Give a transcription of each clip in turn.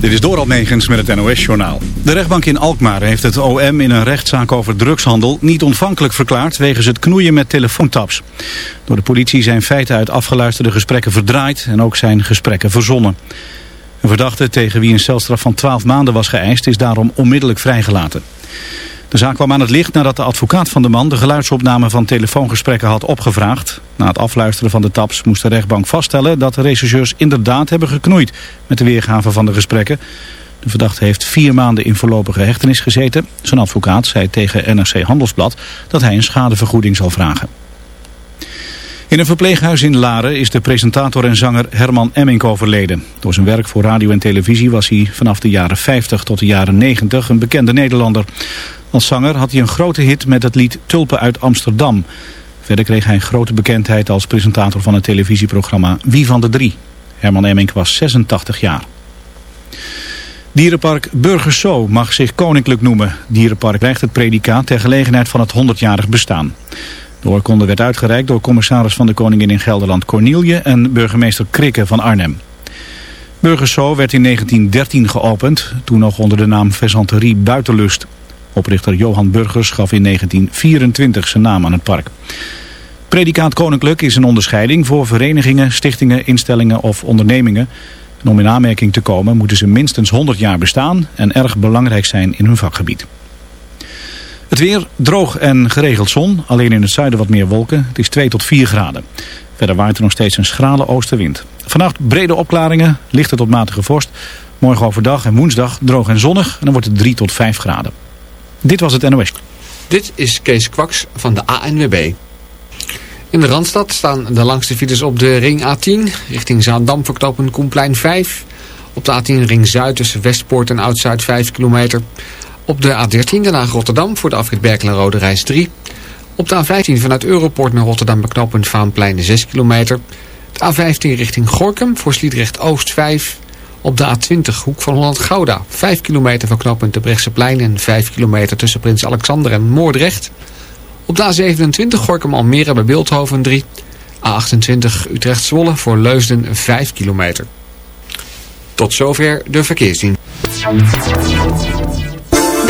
Dit is Doral Megens met het NOS-journaal. De rechtbank in Alkmaar heeft het OM in een rechtszaak over drugshandel niet ontvankelijk verklaard wegens het knoeien met telefoontaps. Door de politie zijn feiten uit afgeluisterde gesprekken verdraaid en ook zijn gesprekken verzonnen. Een verdachte tegen wie een celstraf van 12 maanden was geëist is daarom onmiddellijk vrijgelaten. De zaak kwam aan het licht nadat de advocaat van de man de geluidsopname van telefoongesprekken had opgevraagd. Na het afluisteren van de taps moest de rechtbank vaststellen dat de rechercheurs inderdaad hebben geknoeid met de weergave van de gesprekken. De verdachte heeft vier maanden in voorlopige hechtenis gezeten. Zijn advocaat zei tegen NRC Handelsblad dat hij een schadevergoeding zal vragen. In een verpleeghuis in Laren is de presentator en zanger Herman Emmink overleden. Door zijn werk voor radio en televisie was hij vanaf de jaren 50 tot de jaren 90 een bekende Nederlander. Als zanger had hij een grote hit met het lied Tulpen uit Amsterdam. Verder kreeg hij grote bekendheid als presentator van het televisieprogramma Wie van de Drie. Herman Emmink was 86 jaar. Dierenpark Burgerso mag zich koninklijk noemen. Dierenpark krijgt het predicaat ter gelegenheid van het 100-jarig bestaan. De oorkonde werd uitgereikt door commissaris van de Koningin in Gelderland Cornelie en burgemeester Krikke van Arnhem. Burgerso werd in 1913 geopend, toen nog onder de naam Faisanterie Buitenlust. Oprichter Johan Burgers gaf in 1924 zijn naam aan het park. Predicaat Koninklijk is een onderscheiding voor verenigingen, stichtingen, instellingen of ondernemingen. En om in aanmerking te komen moeten ze minstens 100 jaar bestaan en erg belangrijk zijn in hun vakgebied. Het weer droog en geregeld zon, alleen in het zuiden wat meer wolken. Het is 2 tot 4 graden. Verder waait er nog steeds een schrale oostenwind. Vannacht brede opklaringen, lichte tot matige vorst. Morgen overdag en woensdag droog en zonnig en dan wordt het 3 tot 5 graden. Dit was het NOS. Dit is Kees Kwaks van de ANWB. In de Randstad staan de langste files op de ring A10 richting Zaandam verknopen Koenplein 5. Op de A10 ring Zuid tussen Westpoort en Oud-Zuid 5 kilometer. Op de A13 Den Rotterdam voor de afrit Berkelen-Rode reis 3. Op de A15 vanuit Europort naar Rotterdam beknopend Vaanplein 6 kilometer. De A15 richting Gorkum voor Sliedrecht Oost 5. Op de A20 hoek van Holland-Gouda. 5 kilometer van knooppunt de Brechtseplein en 5 kilometer tussen Prins Alexander en Moordrecht. Op de A27 Gorkum Almere bij Beeldhoven 3. A28 Utrecht-Zwolle voor Leusden 5 kilometer. Tot zover de verkeersdienst.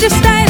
voor de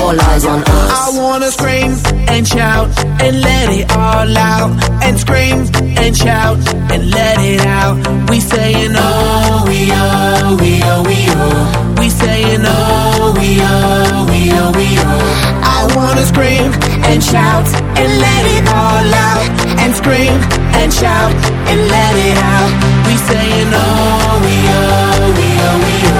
all eyes on us. I wanna scream and shout and let it all out. And scream and shout and let it out. We saying oh, we oh, we oh, we oh. We saying oh, we oh, we oh, we oh. I wanna scream and shout and let it all out. And scream and shout and let it out. We saying oh, we oh, we oh, we oh.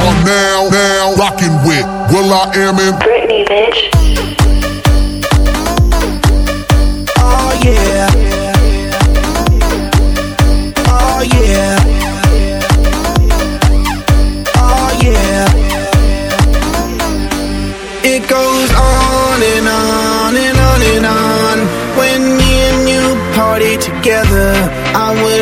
Are now, now rocking with will.i.am in Britney, bitch.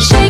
shake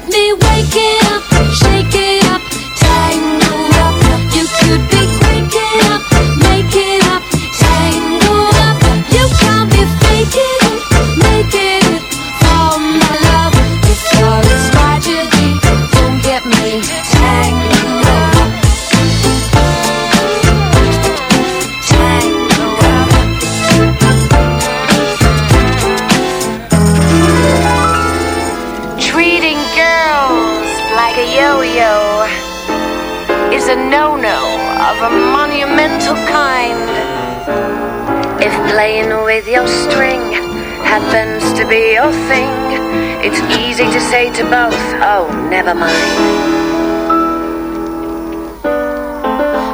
never mind.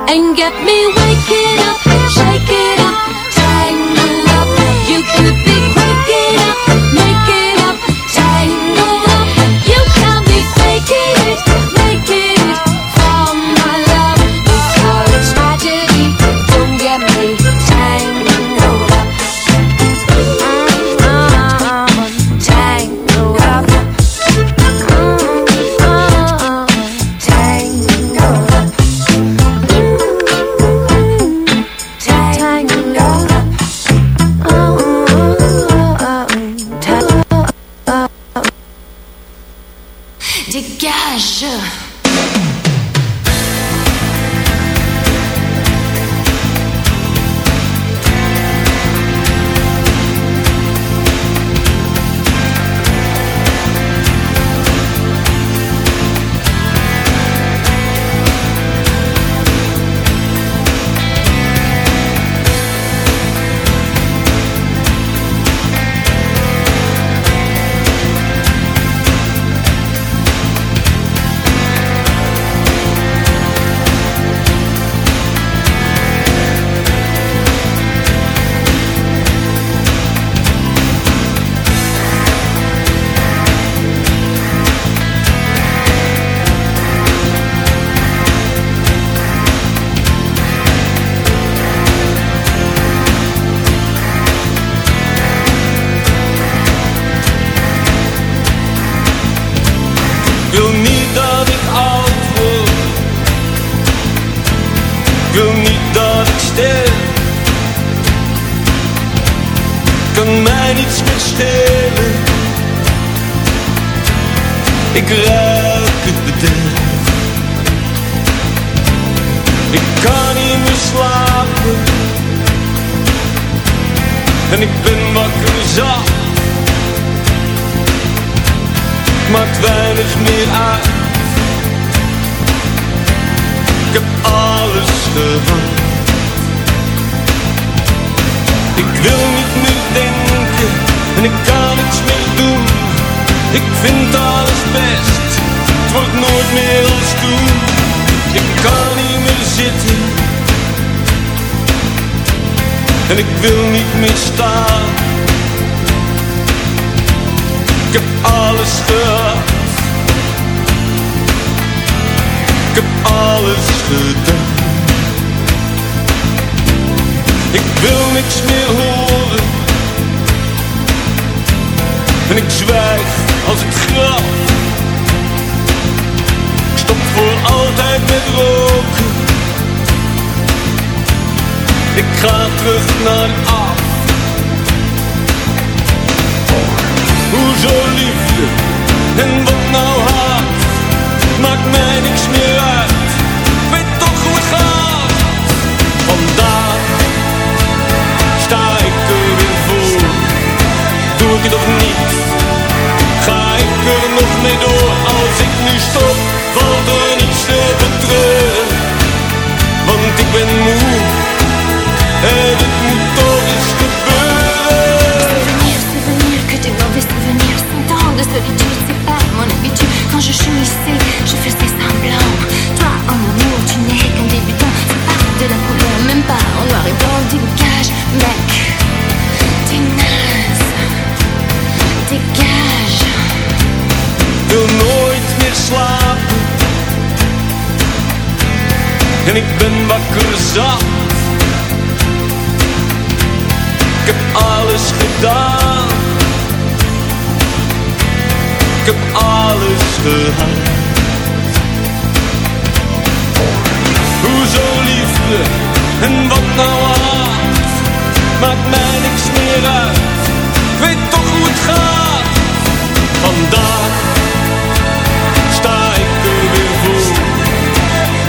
And get me als het graf. Ik stop voor altijd met roken. Ik ga terug naar af. Hoezo liefde en wat nou haat Maakt mij niks meer uit Als ben gebeuren Souvenir que de mauvais souvenirs Cent ans de solitude, c'est pas mon habitude quand je jouissais, je faisais semblant. Toi, en amour, tu n'es qu'un débutant. C'est pas de la couleur, même pas en noir et blanc. Dégage, mec, t'es naze. Dégage. En ik ben wakker zat. Ik heb alles gedaan. Ik heb alles gehad. Hoezo liefde en wat nou haat? Maakt mij niks meer uit. Ik weet toch hoe het gaat. Vandaag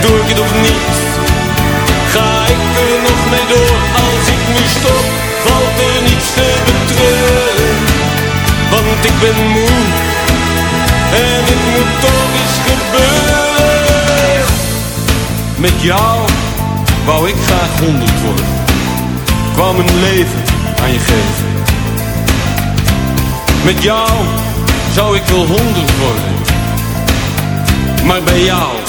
Doe ik het of niet? Ga ik er nog mee door? Als ik nu stop, valt er niets te betreuren. Want ik ben moe en het moet toch eens gebeuren. Met jou wou ik graag honderd worden. Kwam een leven aan je geven. Met jou zou ik wel honderd worden. Maar bij jou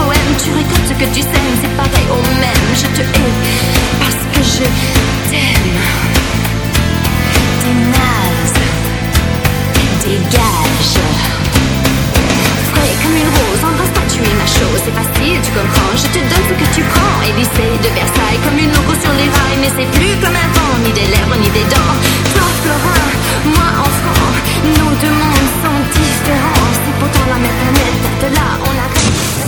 Tu récoltes ce que tu sèmes, c'est pareil au même. Je te hais parce que je t'aime. T'es naze Dégage Frais comme une rose, embrasse-toi, tu es ma chose. C'est facile, tu comprends, je te donne ce que tu prends. Élysée de Versailles, comme une loco sur les rails. Mais c'est plus comme avant, ni des lèvres, ni des dents. Toi, Florin, moi, enfant Nos deux mondes sont différents. C'est pourtant la même planète, de là, on.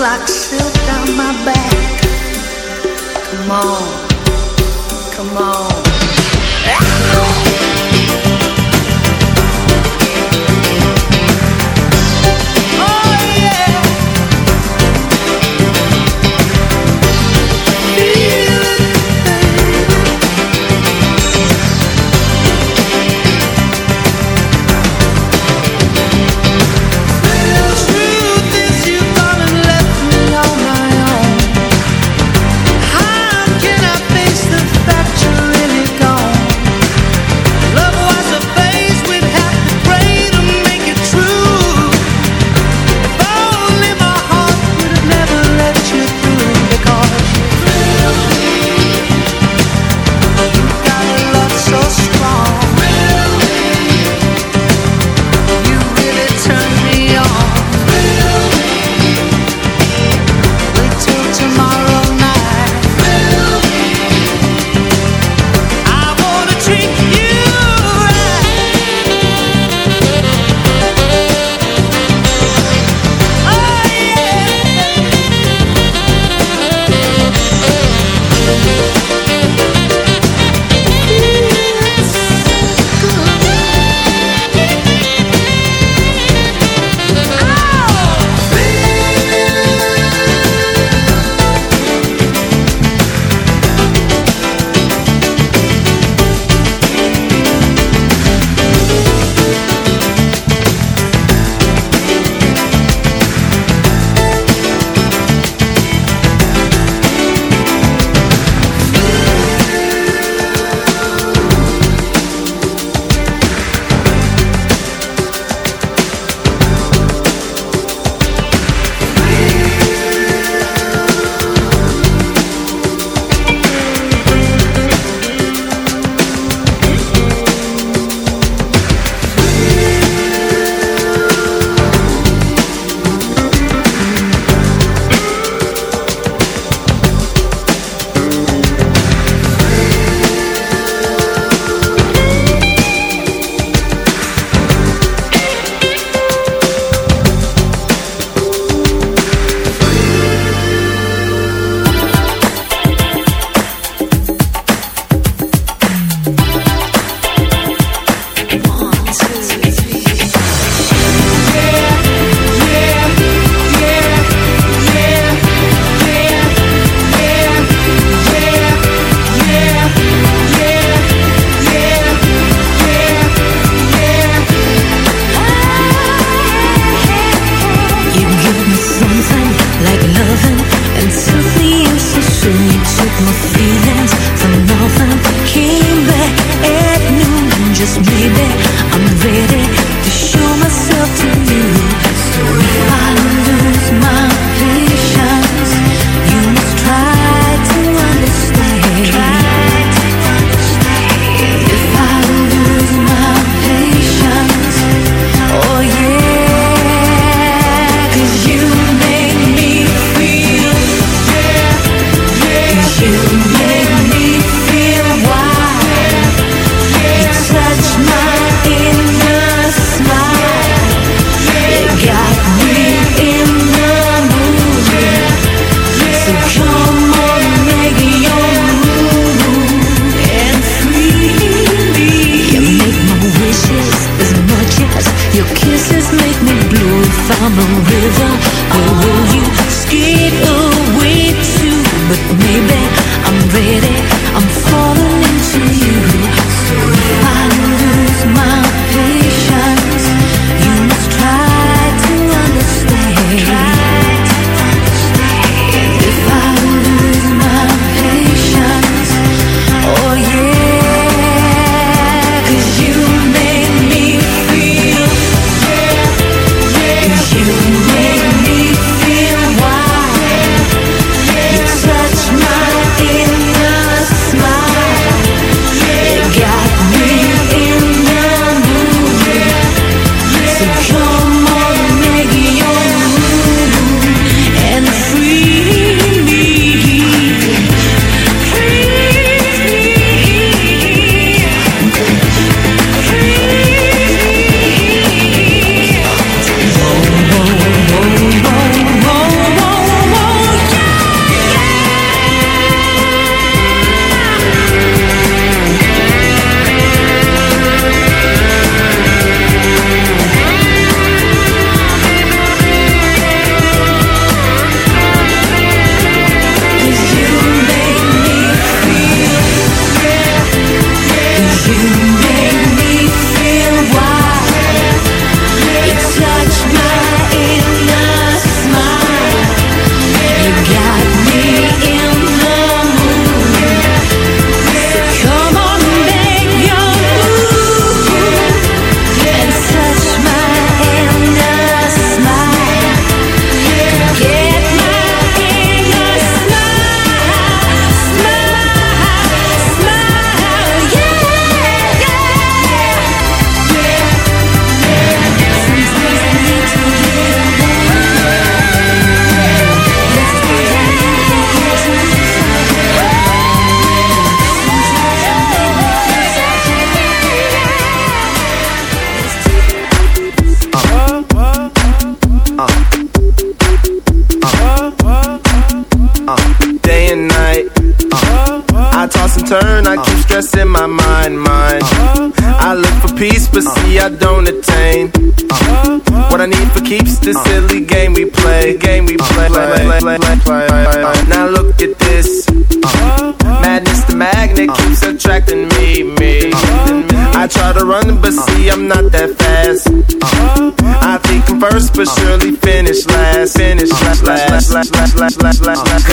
like silk down my back. Come on, come on.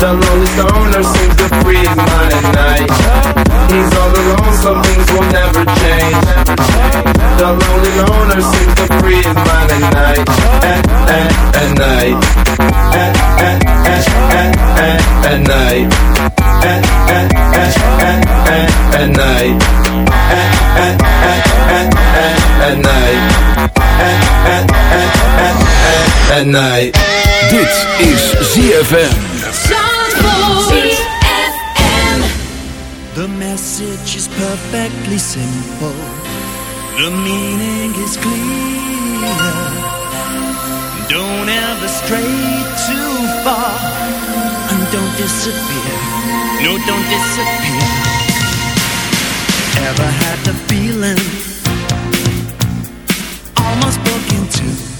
The lonely stoner seems to free his mind at night. He's all alone, some things will never change. The lonely loner seems to free his mind at night. At, at, at night. At, at, at, at, at, at night. At, at, at, at, at, at night. At, at, at, at, at, at night. At, at, at, at, at, at night. Dit is ZFM. The message is perfectly simple. The meaning is clear. Don't ever stray too far. And don't disappear. No, don't disappear. Ever had the feeling? Almost broke into.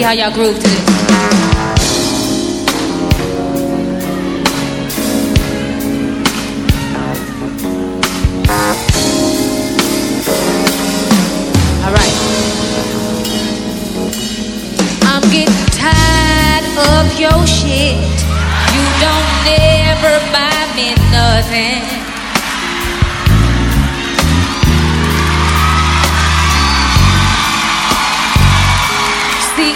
See how y'all groove to this. Alright. I'm getting tired of your shit. You don't never buy me nothing.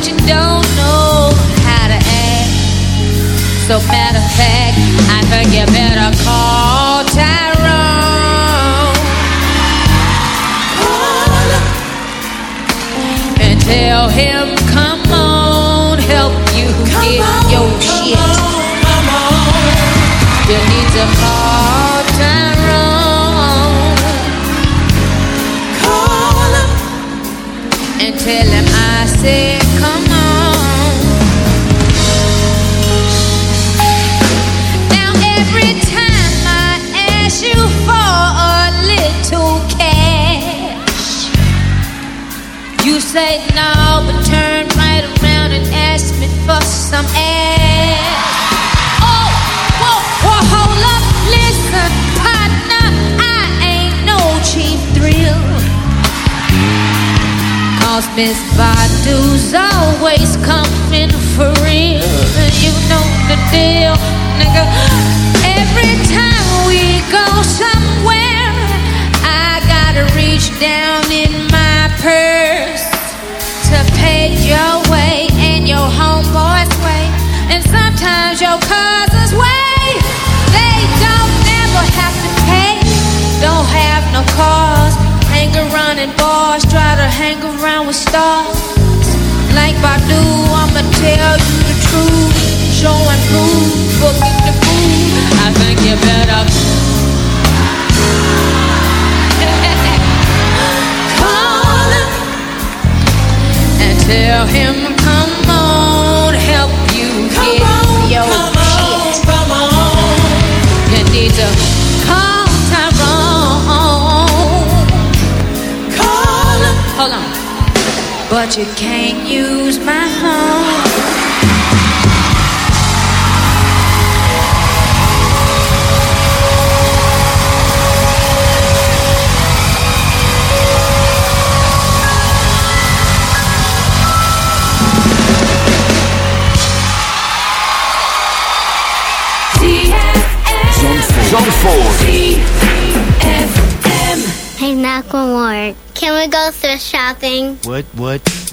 But you don't know how to act. So matter of fact, I think you better call Tyrone. Call him and tell him, come on, help you get your shit. You need to call Tyrone. Call him and tell him I said, some ass. Oh, whoa, whoa, hold up, listen, partner, I ain't no cheap thrill. Cause Miss Badu's always coming for real. You know the deal, nigga. Every time we go somewhere, I gotta reach down in my purse to pay your way and your homeboy's way, and sometimes your cousin's way. They don't never have to pay, don't have no. Hang around and bars, try to hang around with stars. Like I'ma tell you the truth. Show and prove, the. I think you better call him and tell him, But you can't use my home. Hey, Macklemore, can we go thrift shopping? What, what,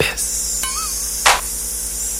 abyss.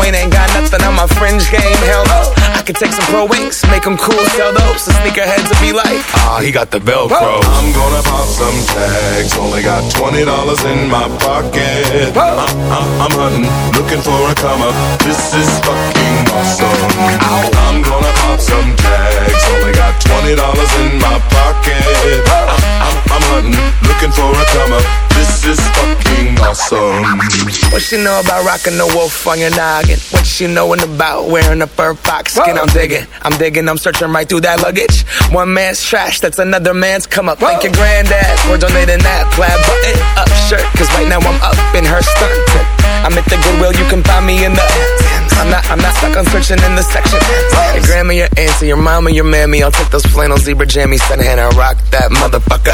Wayne ain't got nothing on my fringe game. Hell no. I could take some Pro Wings, make them cool, sell those. The sneakerheads will be like, Ah, he got the Velcro. I'm gonna pop some tags. Only got $20 in my pocket. I'm, I'm, uh, uh, I'm hunting, looking for a come up. This is fucking awesome. I'm gonna pop some tags. Only got $20 in my pocket. I'm, uh, I'm, I'm hunting, looking for a come up. This is fucking awesome. What you know about rocking the wolf on your noggin? What she knowin' about wearing a fur fox skin? I'm digging, I'm digging, I'm searching right through that luggage. One man's trash, that's another man's come up. Thank your granddad for donating that plaid button up shirt. Cause right now I'm up in her skirt. I'm at the Goodwill, you can find me in the. I'm not, I'm not stuck on searching in the section. Your grandma, your auntie, your mama, your mammy. I'll take those flannel zebra jammies, send hand and rock that motherfucker.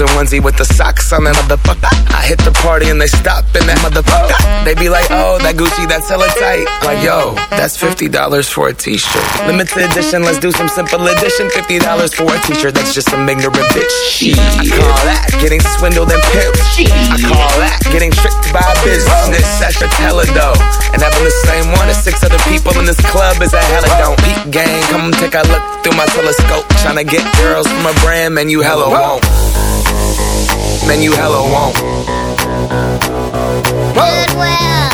Built-in onesie with the socks on that motherfucker. I hit the party and they stop in that motherfucker. They be like, oh, that Gucci, that's hella tight. Like, yo, that's $50 for a t-shirt. Limited edition, let's do some simple edition. $50 for a t-shirt, that's just some ignorant bitch. I call that getting swindled and pimped. I call that getting tricked by business. That's your teller though. And having the same one as six other people in this club is a hella don't. Peep gang, come take a look through my telescope. Tryna get girls from a brand, man, you hella won't. Man, you hella won't. Goodwill.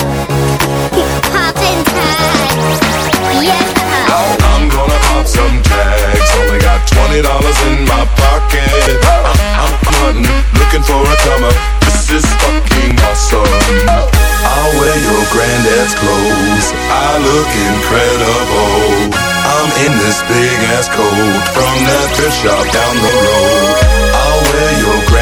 Poppin' tags. Yeah. I'm gonna pop some tags. Only got $20 in my pocket. I'm, I'm, hunting, looking for a come up. This is fucking awesome. I'll wear your granddad's clothes. I look incredible. I'm in this big ass coat from that thrift shop down the road. I'll wear your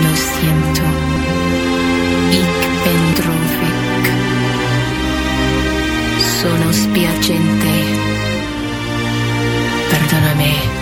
Lo siento. Ik ben droevig. Sono spiacente. Perdonami.